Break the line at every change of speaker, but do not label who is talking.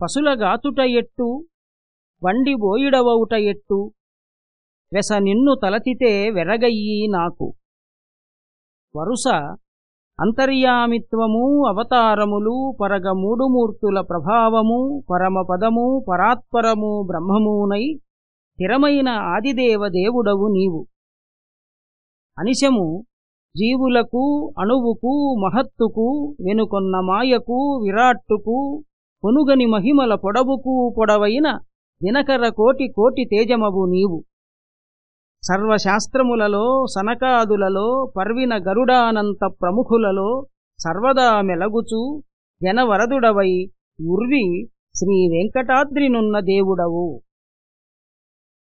పసులగాతుట ఎట్టు వండి బోయిడవవుట ఎట్టు వెస నిన్ను తలతితే వెరగయ్యి నాకు. వరుస అంతర్యామిత్వము అవతారములు పరగ మూడుమూర్తుల ప్రభావము పరమపదము పరాత్పరము బ్రహ్మమునై స్థిరమైన ఆదిదేవ దేవుడవు నీవు. అనిశము జీవులకు అణువుకు మహత్తుకు వెనుకొన్న మాయకు విరాట్టుకు కొనుగని మహిమల పొడవుకు పొడవైన దినకర కోటి కోటి తేజమవు నీవు. సర్వశాస్త్రములలో సనకాదులలో పర్విన గరుడానంత ప్రముఖులలో సర్వదా మెలగుచూ జనవరదుడవై ఉర్వి శ్రీ వెంకటాద్రినున్న దేవుడవు.